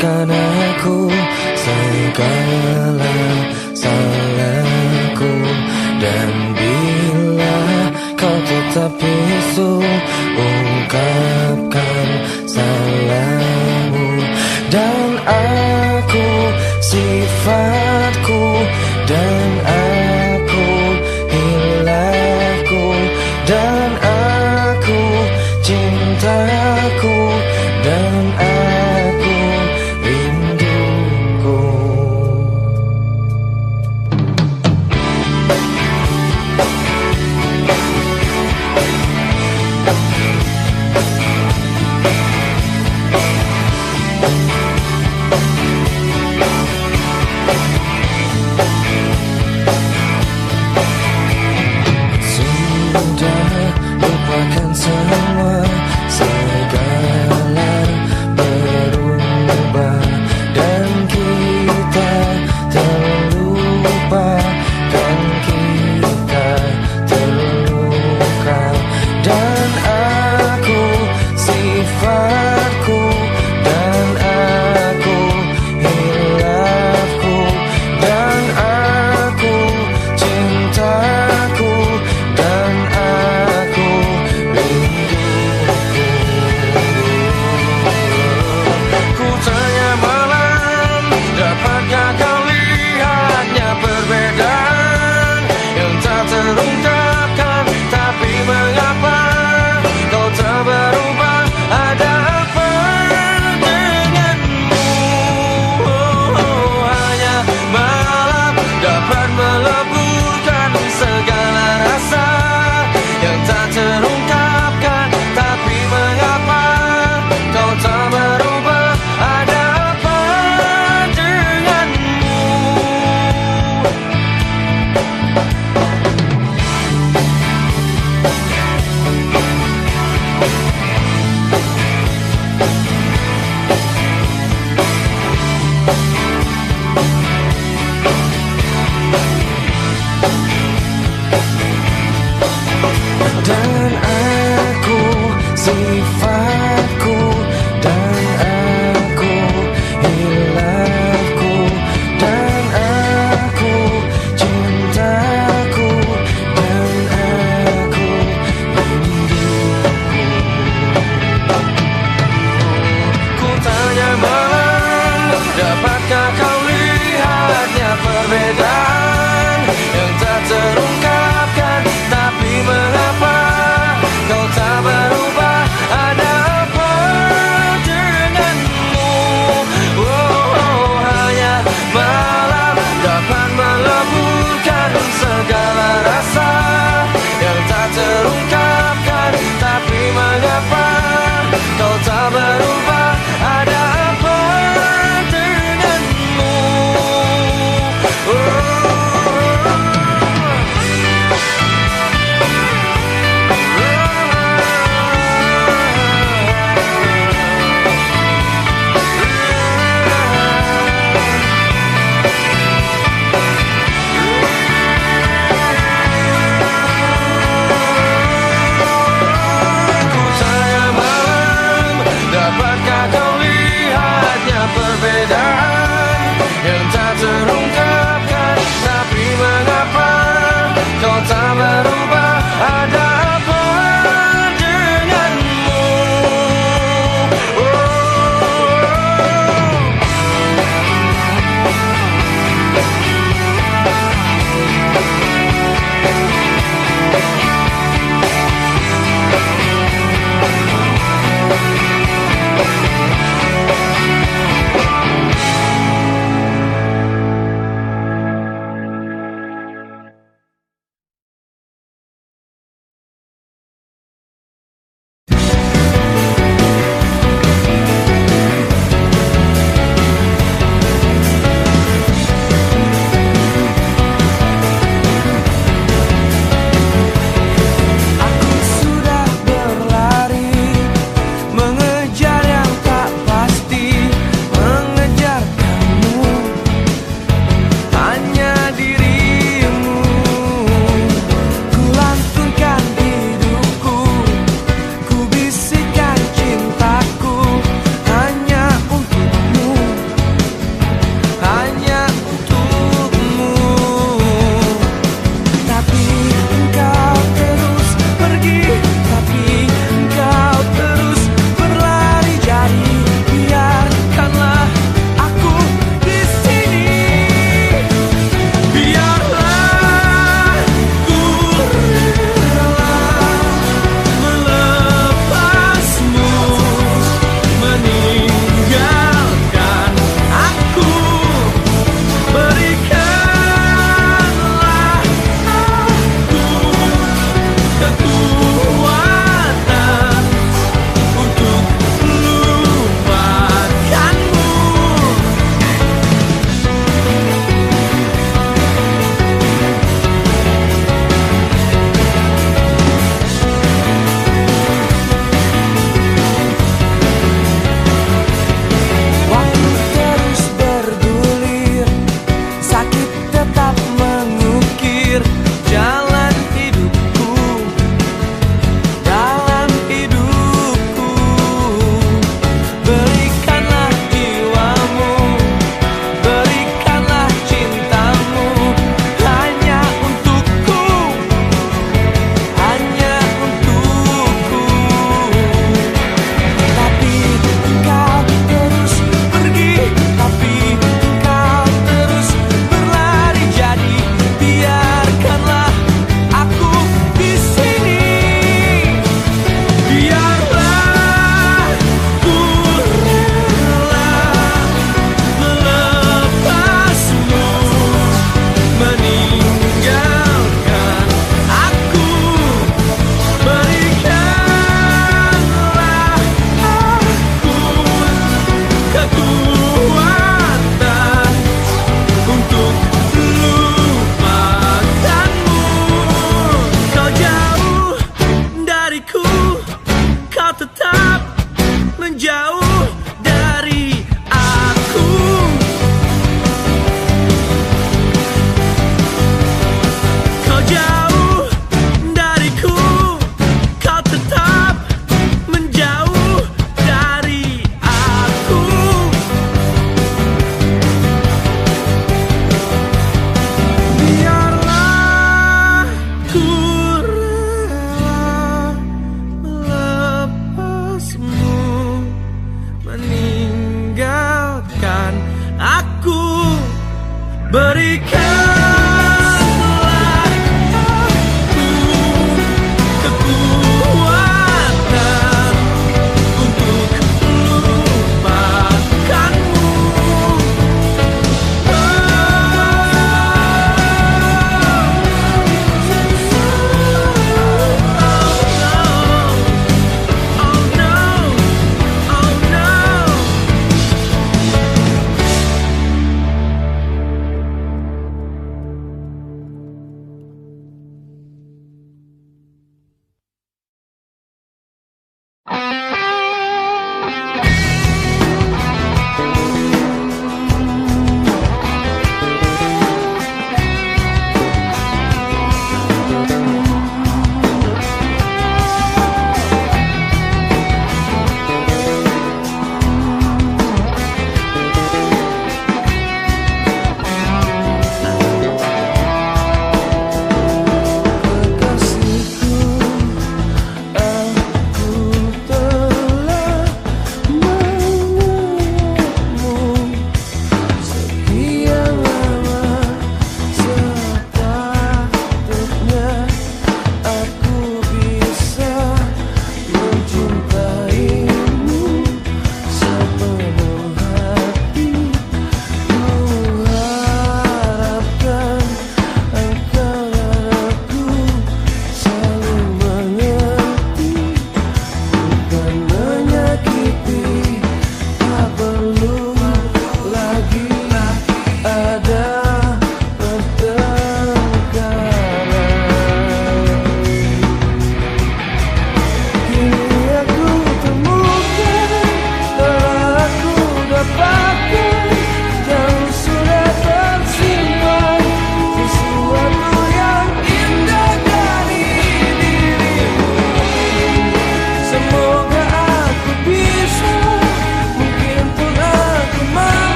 Lepaskan aku segala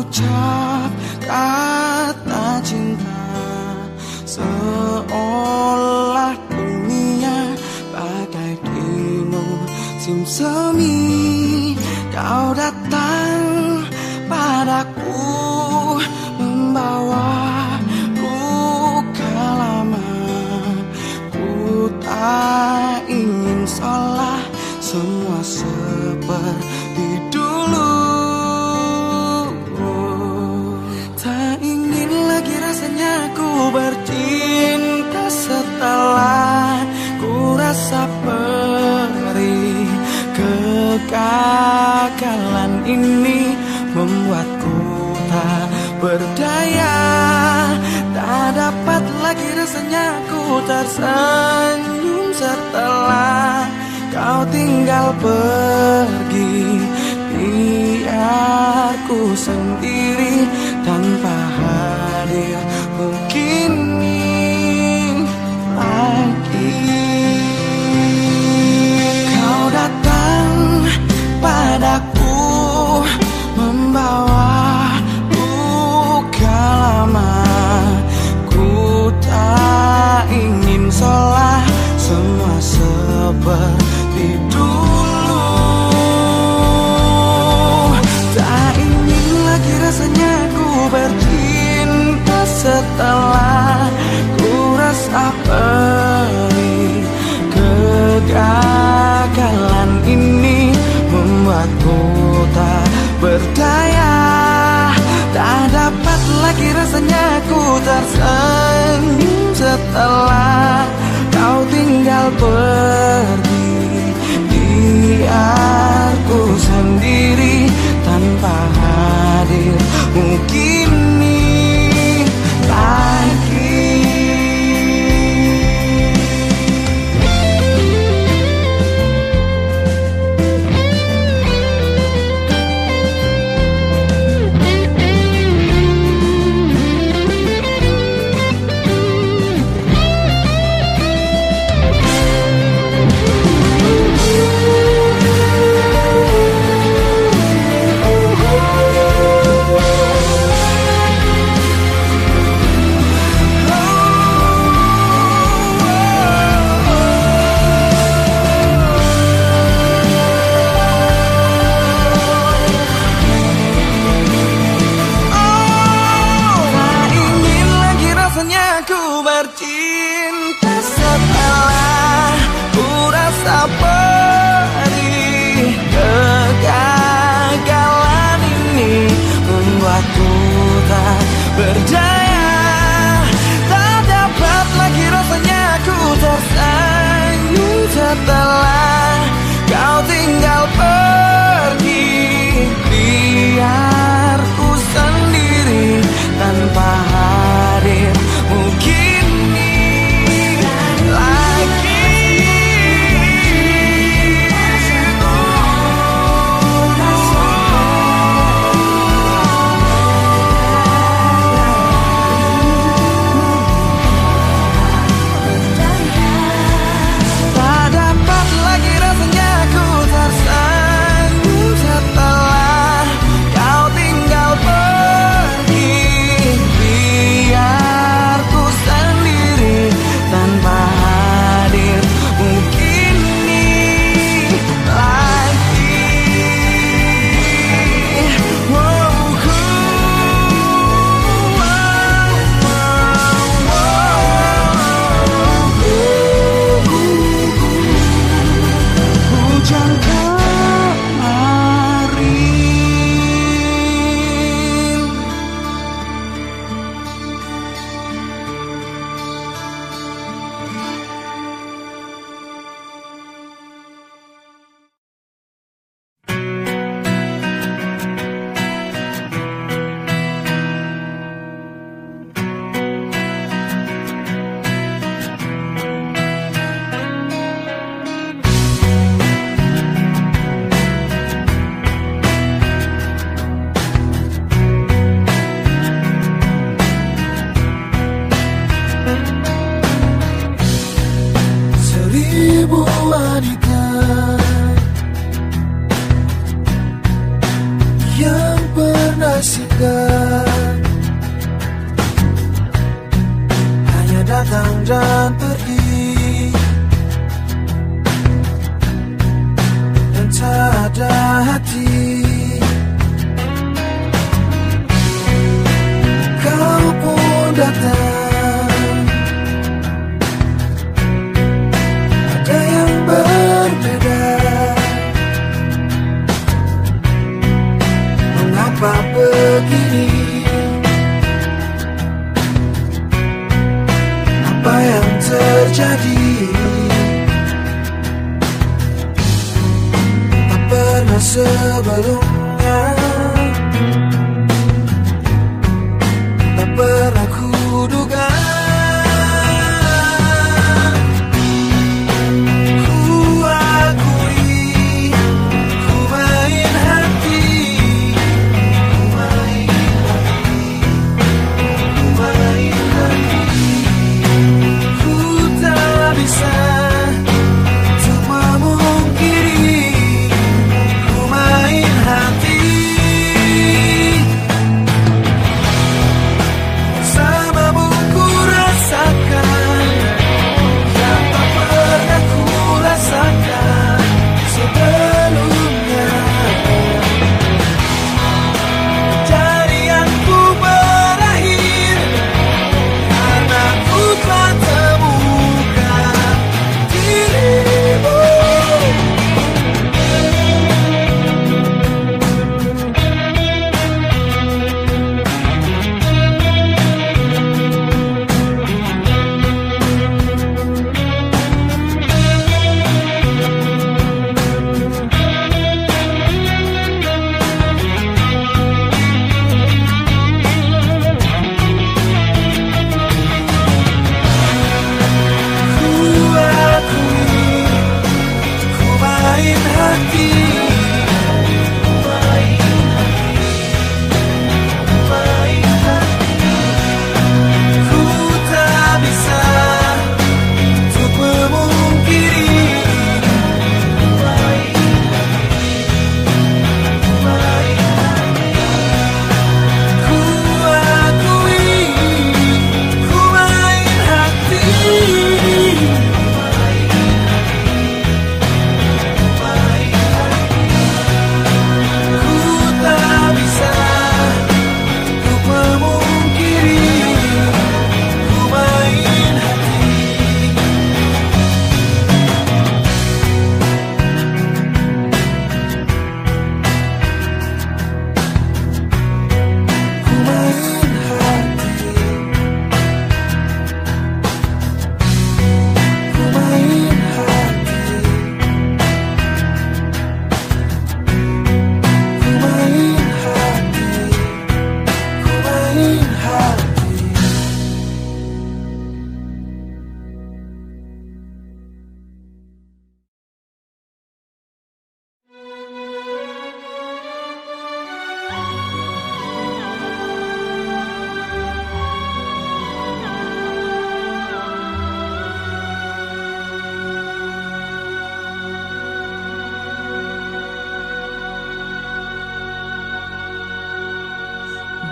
ucap kata cinta Seolah dunia bagai dirimu. Simsemi kau datang Senyum setelah kau tinggal pergi. Biar ku sendiri. setelah ku rasa perih Kegagalan ini membuatku tak berdaya Tak dapat lagi rasanya ku tersenyum setelah kau tinggal pergi Biarku sendiri tanpa hadir mungkin.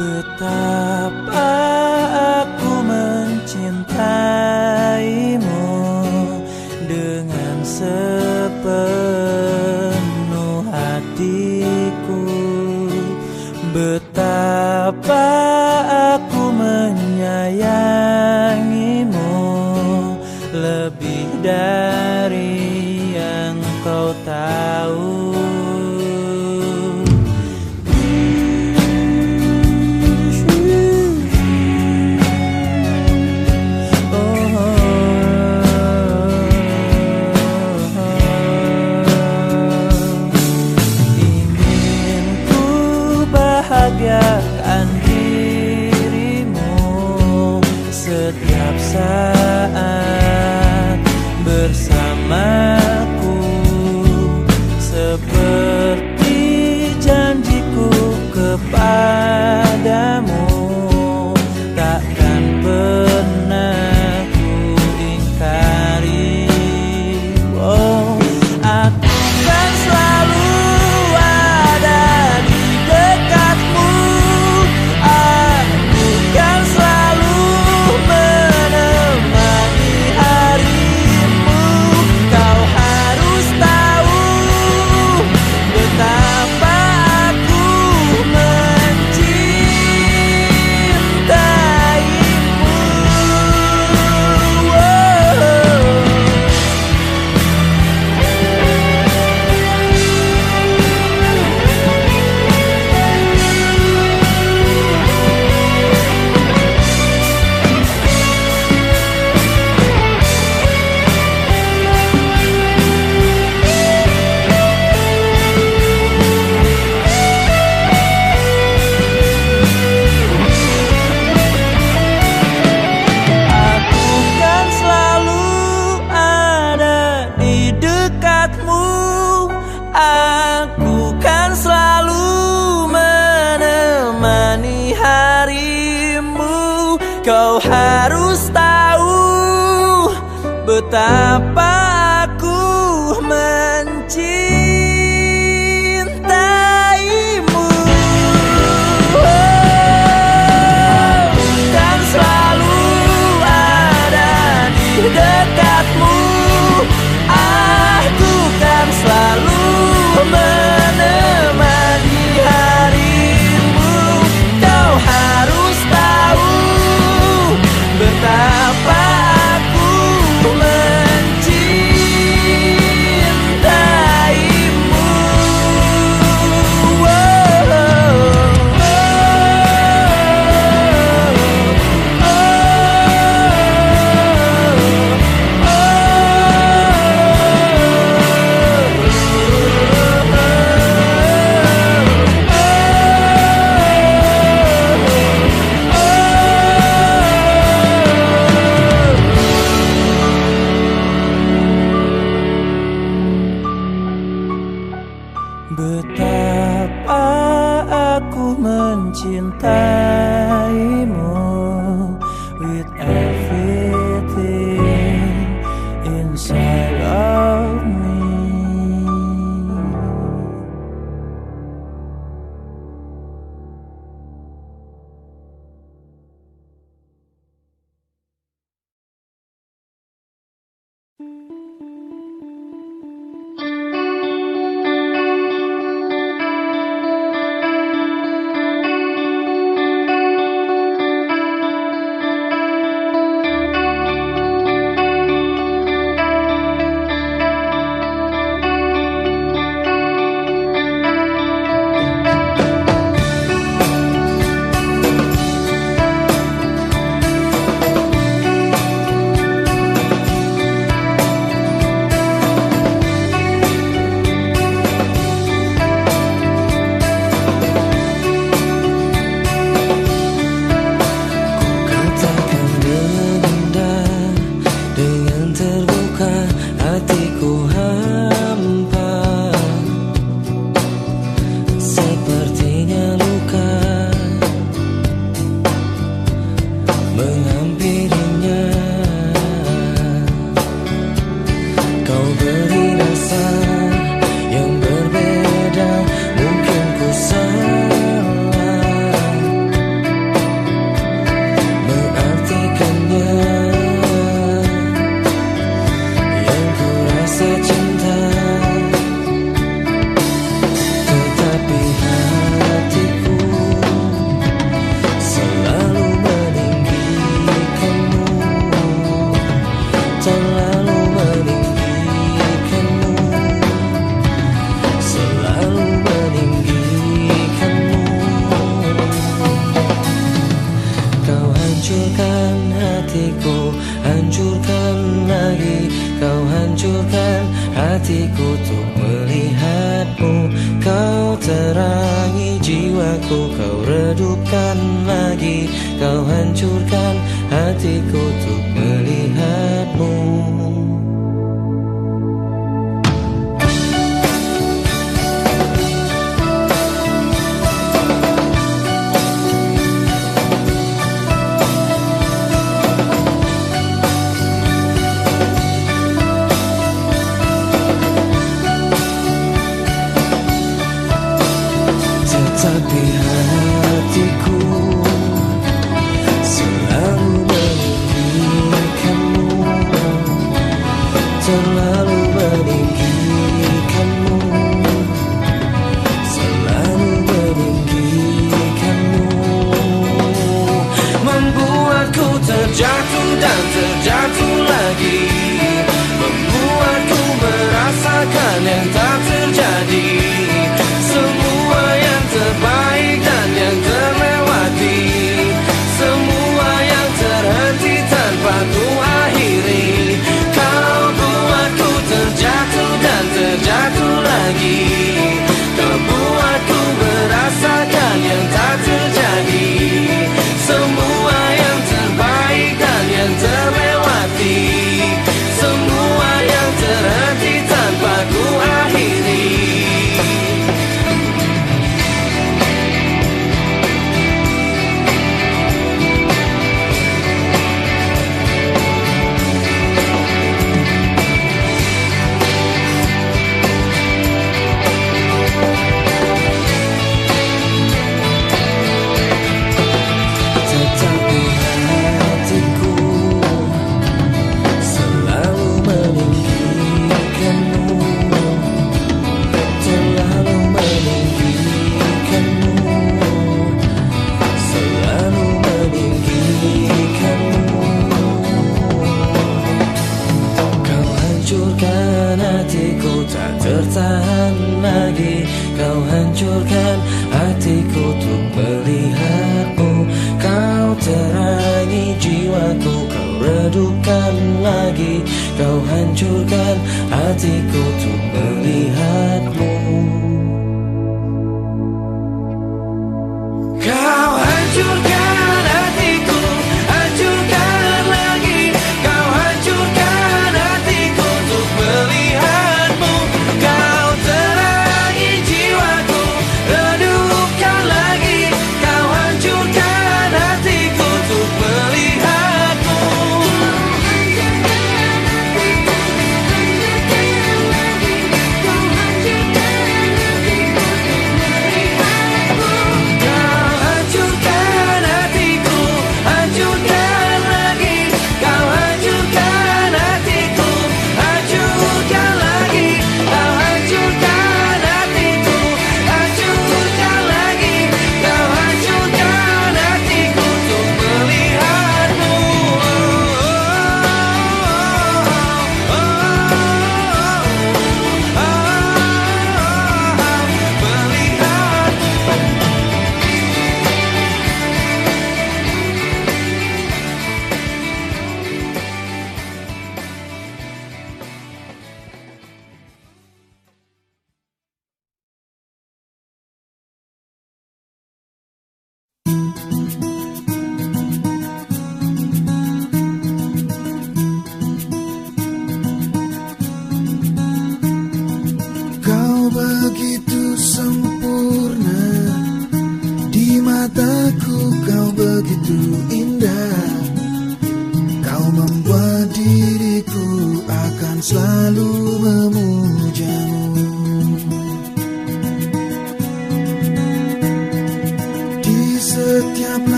Betapa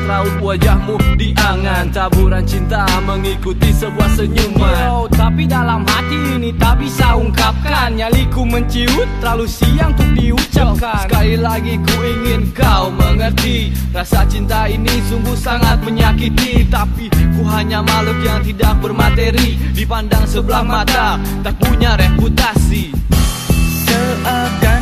Teringat raut wajahmu di angan. Taburan cinta mengikuti sebuah senyuman. Yo, tapi dalam hati ini tak bisa ungkapkan. Nyaliku menciut, terlalu siang untuk diucapkan. Sekali lagi ku ingin kau mengerti. Rasa cinta ini sungguh sangat menyakiti. Tapi ku hanya makhluk yang tidak bermateri. Dipandang sebelah mata, tak punya reputasi. Seakan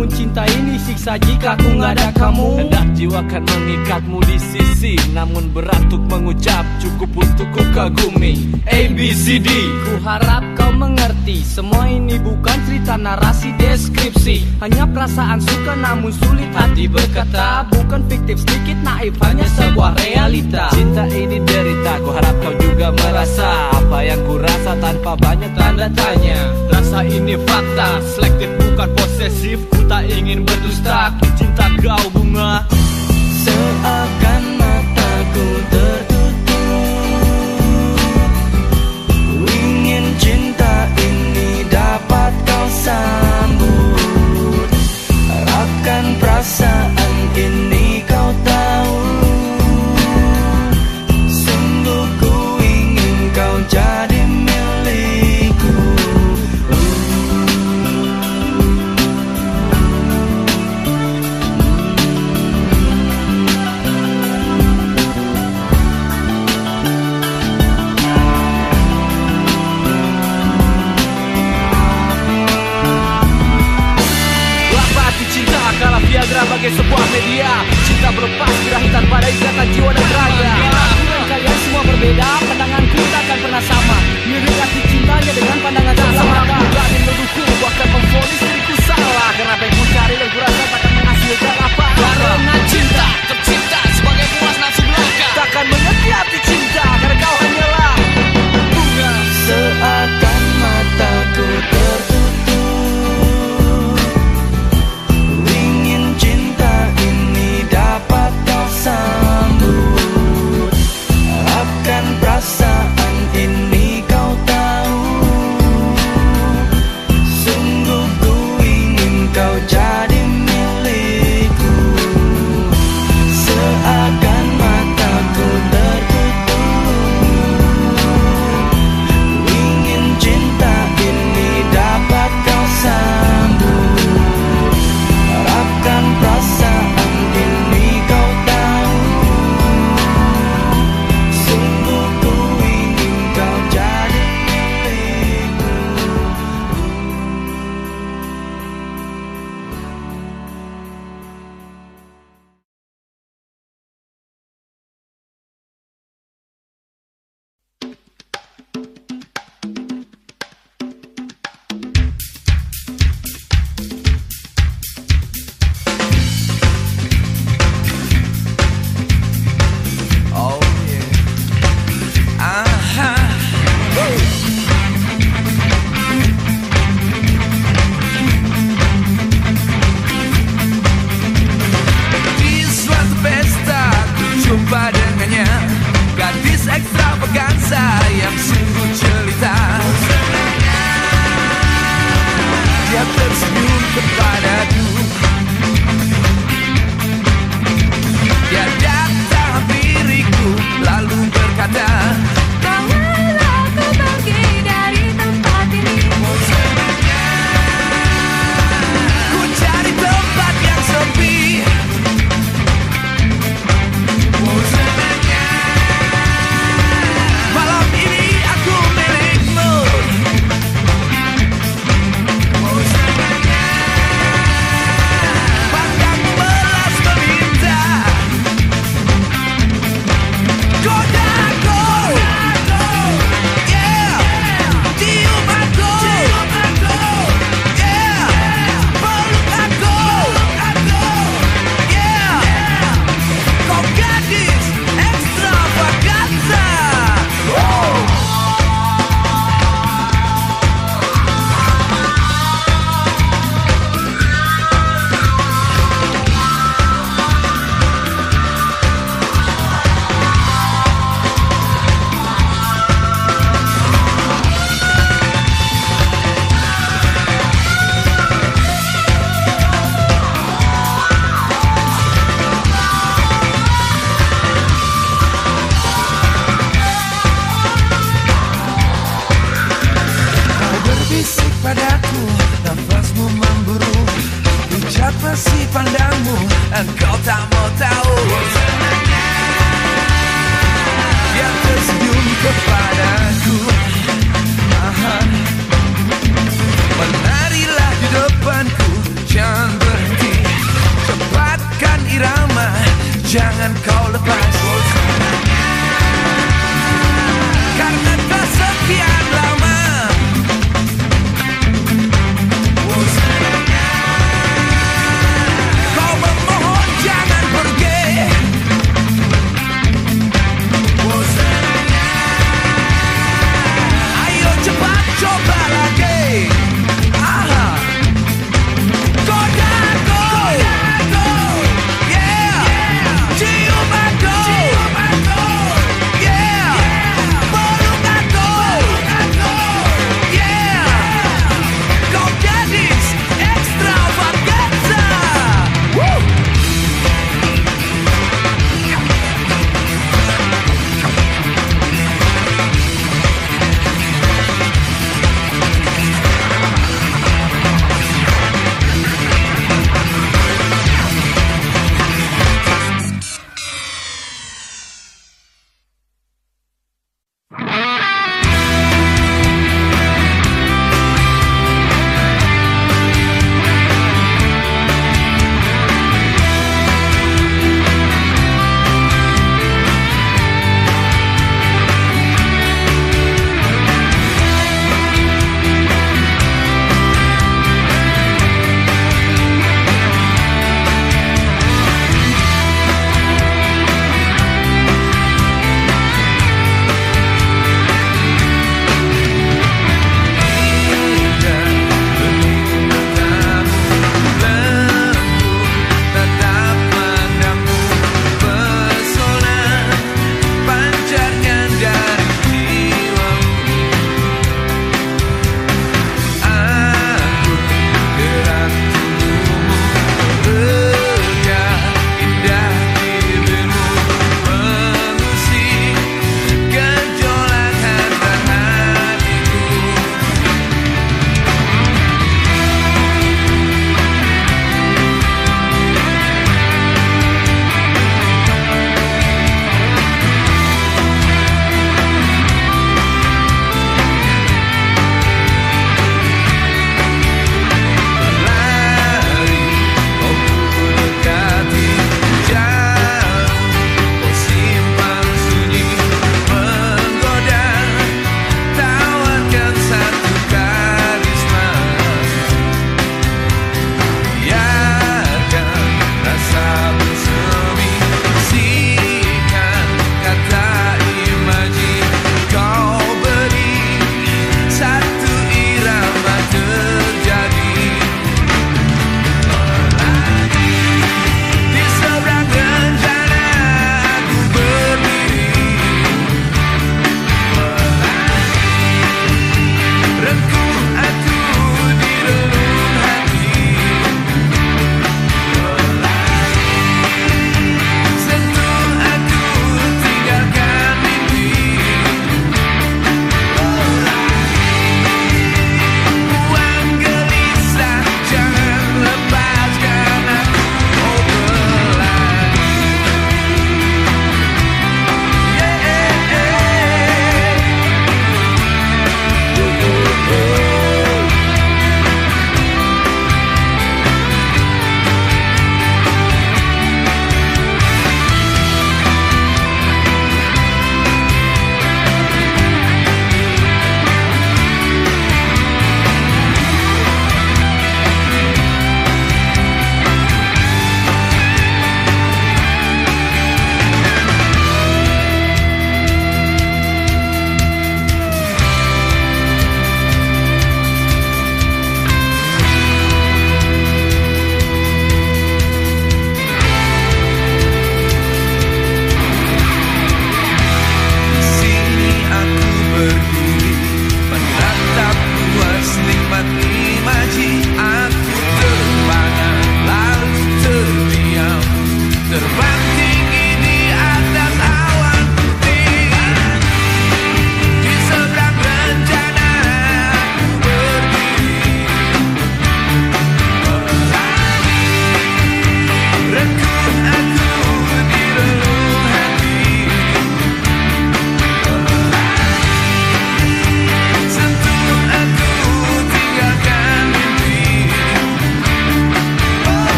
Namun cinta ini siksa jika ku nggak ada kamu. Hendak jiwa kan mengikatmu di sisi Namun berat untuk mengucap cukup untuk ku kagumi. A, B, C, D. Ku harap kau mengerti Semua ini bukan cerita narasi deskripsi. Hanya perasaan suka namun sulit hati berkata. Bukan fiktif sedikit naif hanya sebuah realita. Cinta ini derita, ku harap kau juga merasa. Apa yang ku rasa tanpa banyak tanda tanya. Rasa ini fakta, selektif bukan posesif tak ingin berdusta, cinta kau bunga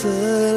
色。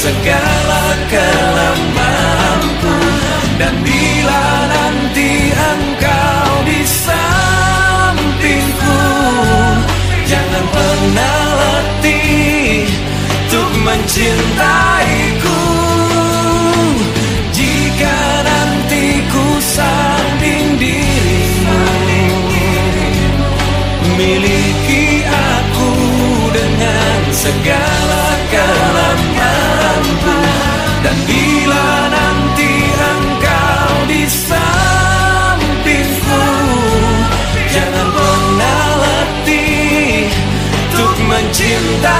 Segala kelemahanku. Dan bila nanti engkau di sampingku Jangan pernah letih untuk mencintaiku. Jika nanti ku sanding dirimu Miliki Bila nanti engkau di sampingku Jangan pernah letih untuk mencintaiku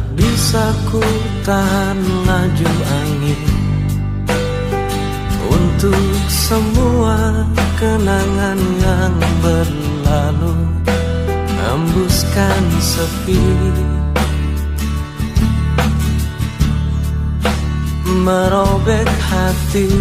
bisa ku tahan laju angin. Untuk semua kenangan yang berlalu Hembuskan sepi. Merobek hati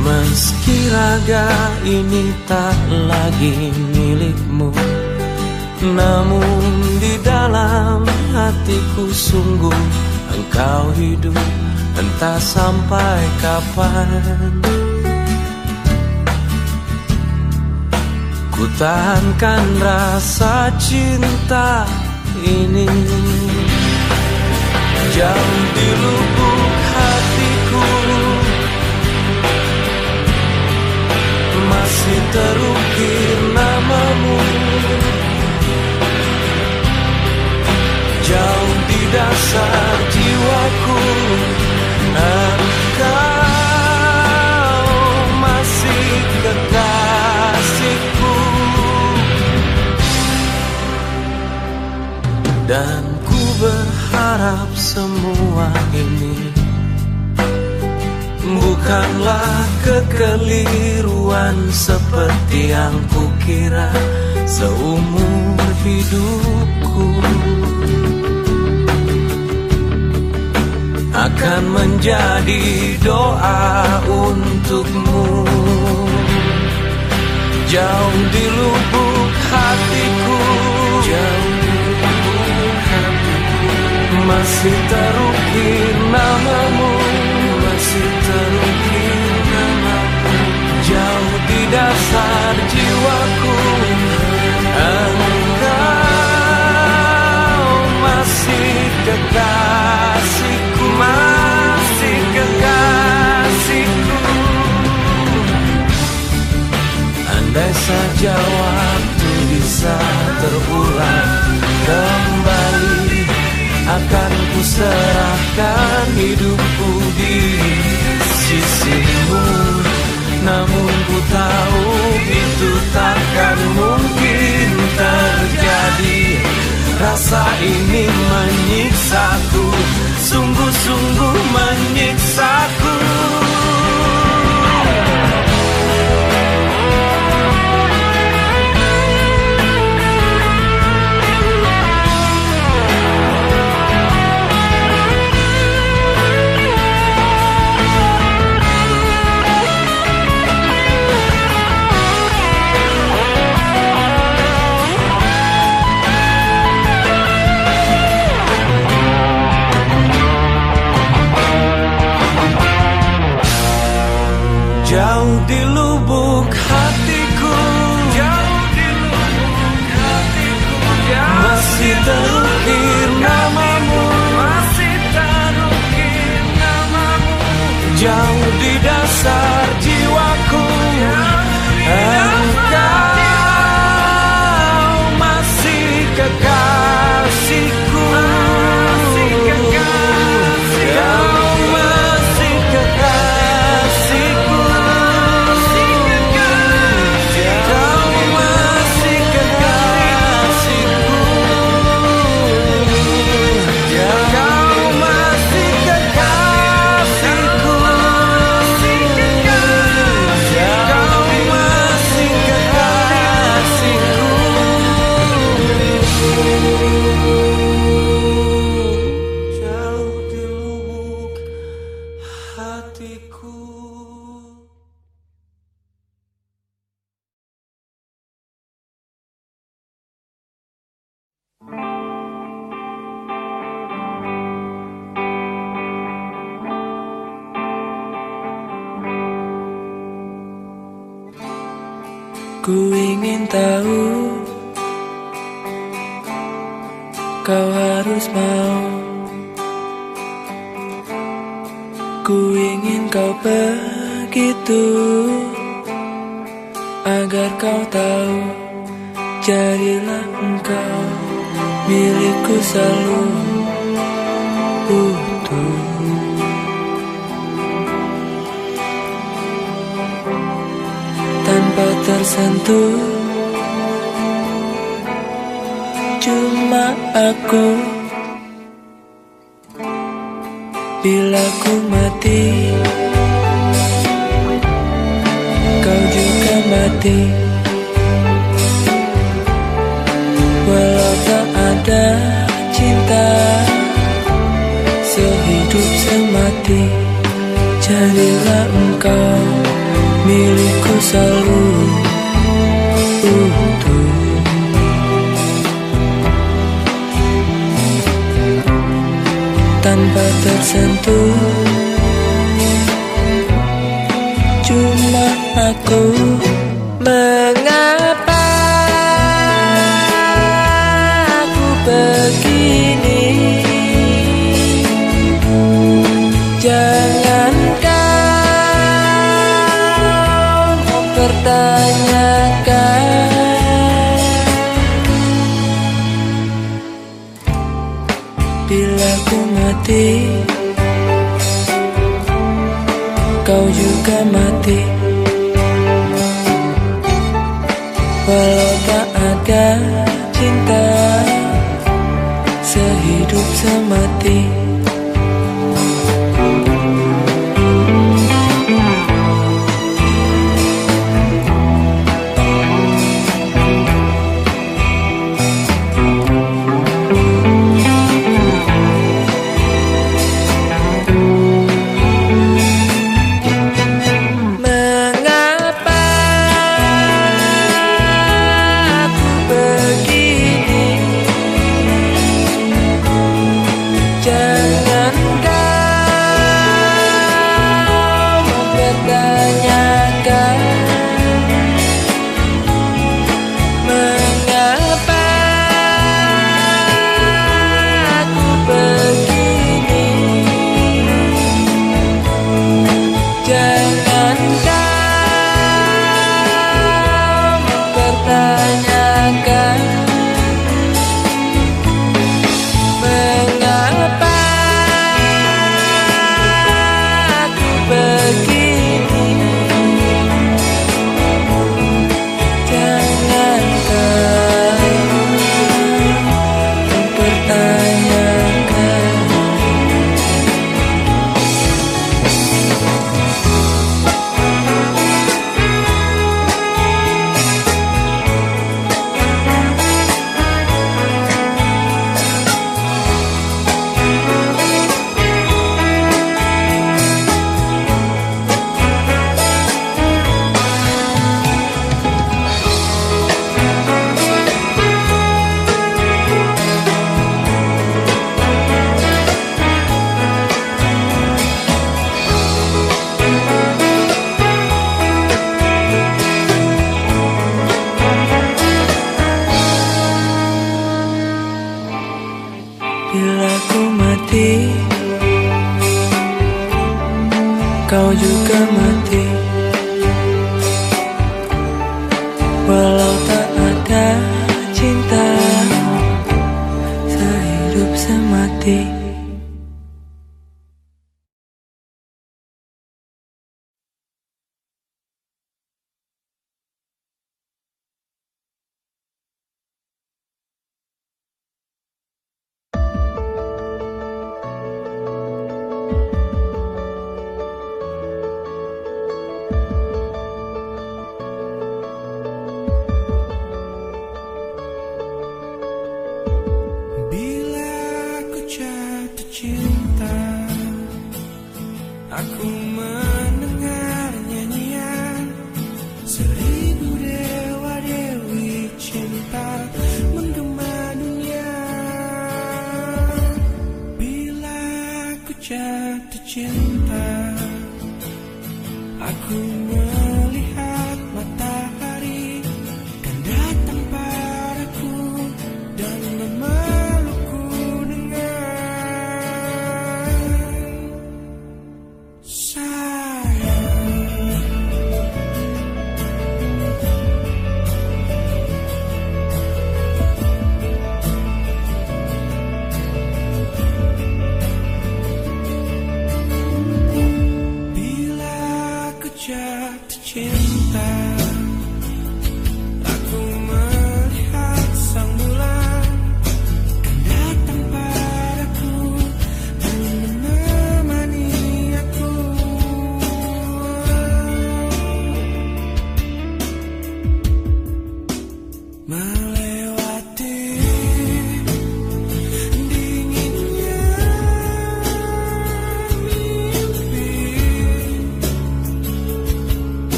Meski raga ini tak lagi milikmu Namun di dalam hatiku sungguh Engkau hidup entah sampai kapan. Ku tahankan rasa cinta ini. Jauh di lubuk masih terukir namamu. Jauh di dasar jiwaku Engkau masih kekasihku. Dan ku berharap semua ini Bukanlah kekeliruan seperti yang kukira seumur hidupku. Akan menjadi doa untukmu. Jauh di lubuk hatiku. Jauh di lubuk hatiku. Masih terukir namamu dasar jiwaku Engkau masih kekasihku Masih kekasihku. Andai saja waktu bisa terulang kembali Akan ku serahkan hidupku di sisimu Namun ku tahu itu takkan mungkin terjadi. Rasa ini menyiksaku Sungguh-sungguh menyiksaku dasar jiwaku. Engkau masih kekasihku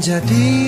menjadi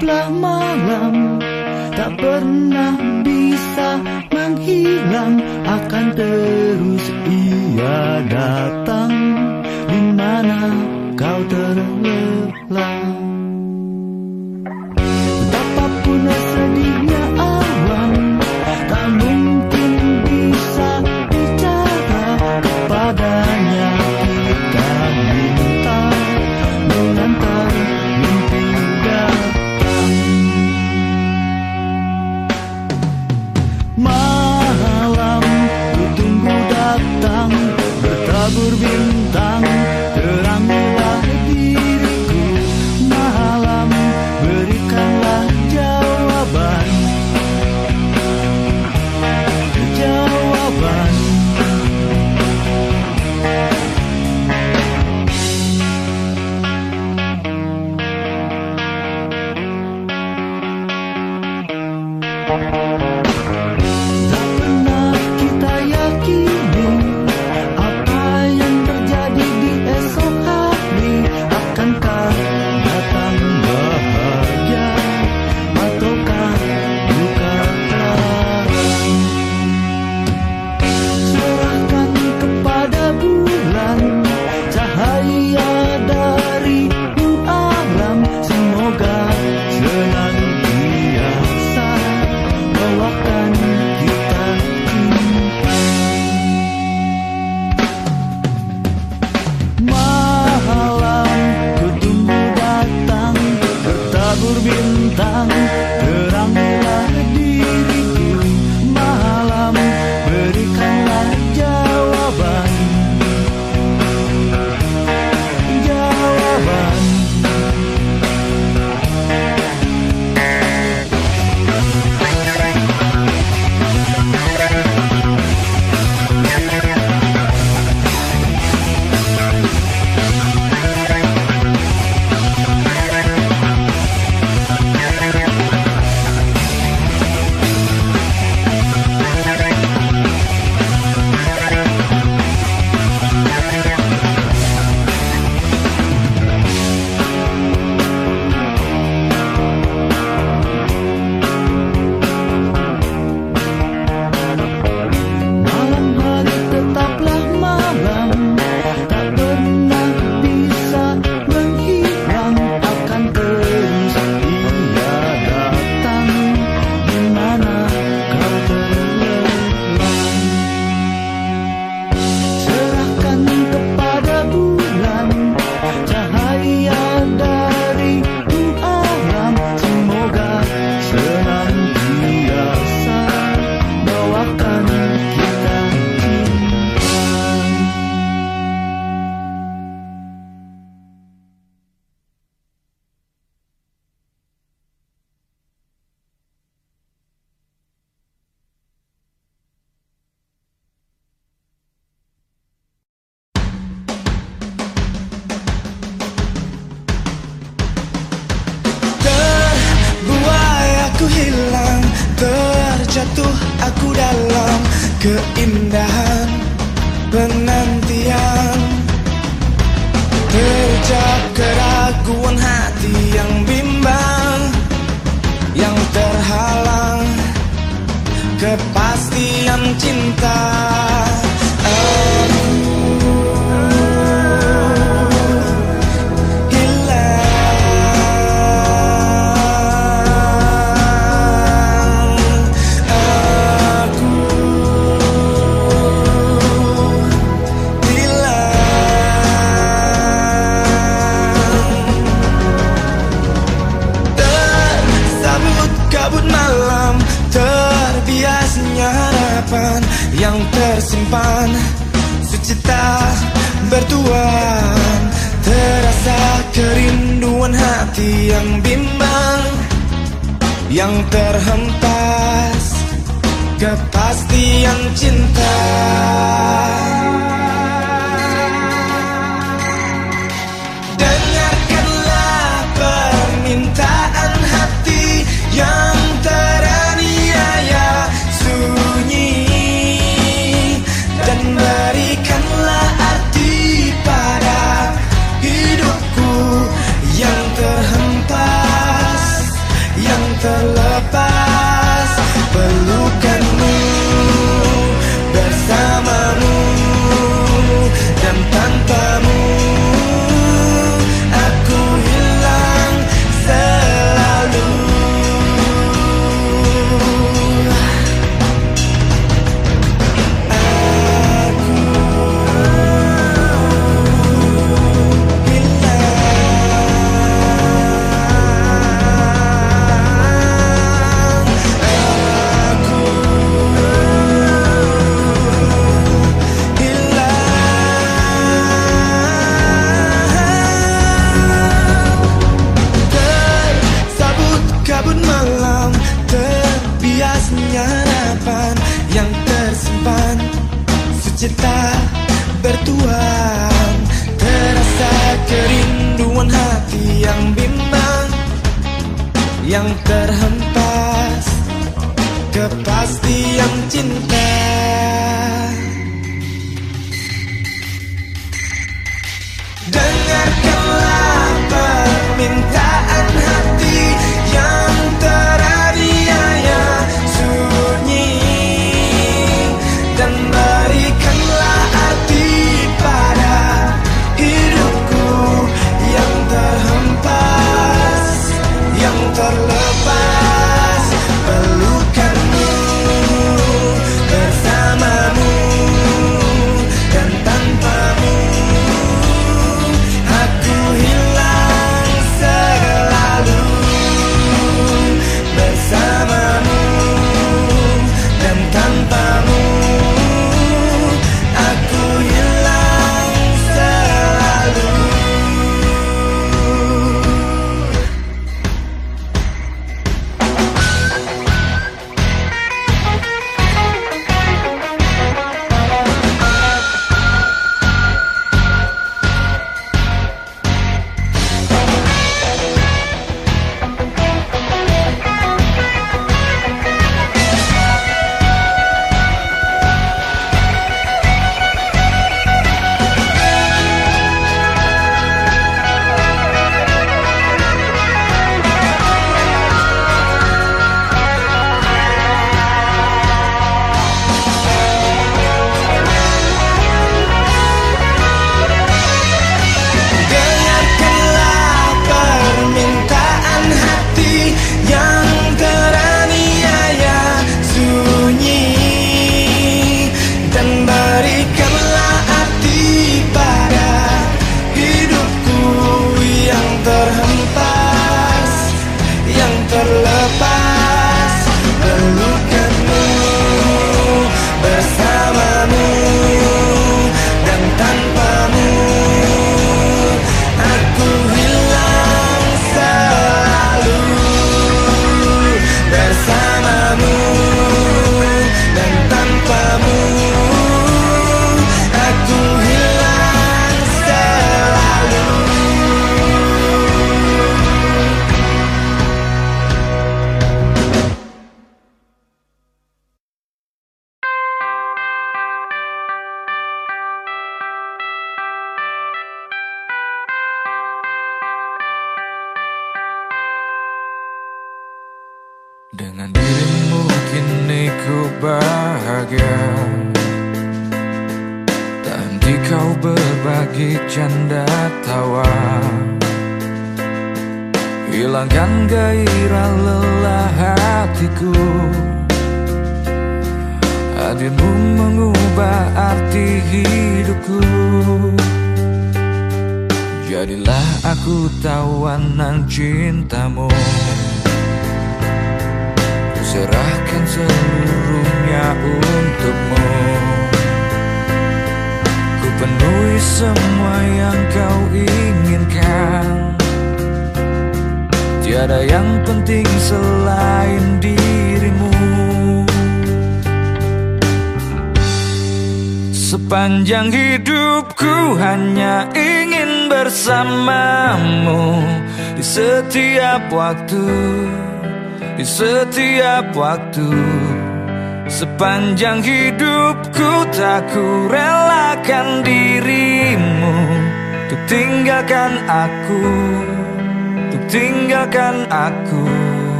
blow my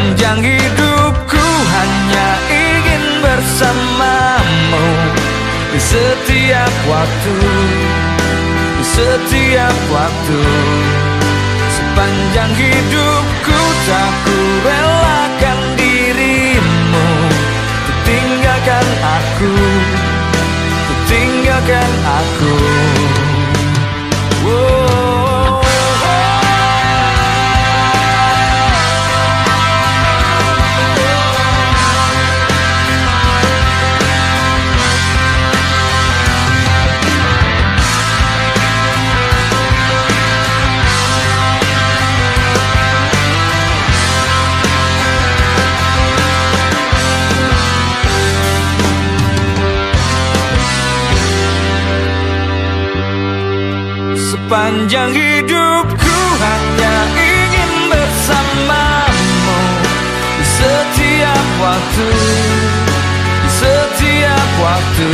Sepanjang hidupku hanya ingin bersamamu. Di setiap waktu Di setiap waktu. Sepanjang hidupku tak ku relakan dirimu. Tinggalkan aku Tinggalkan sepanjang hidupku hanya ingin bersamamu di setiap waktu, di setiap waktu.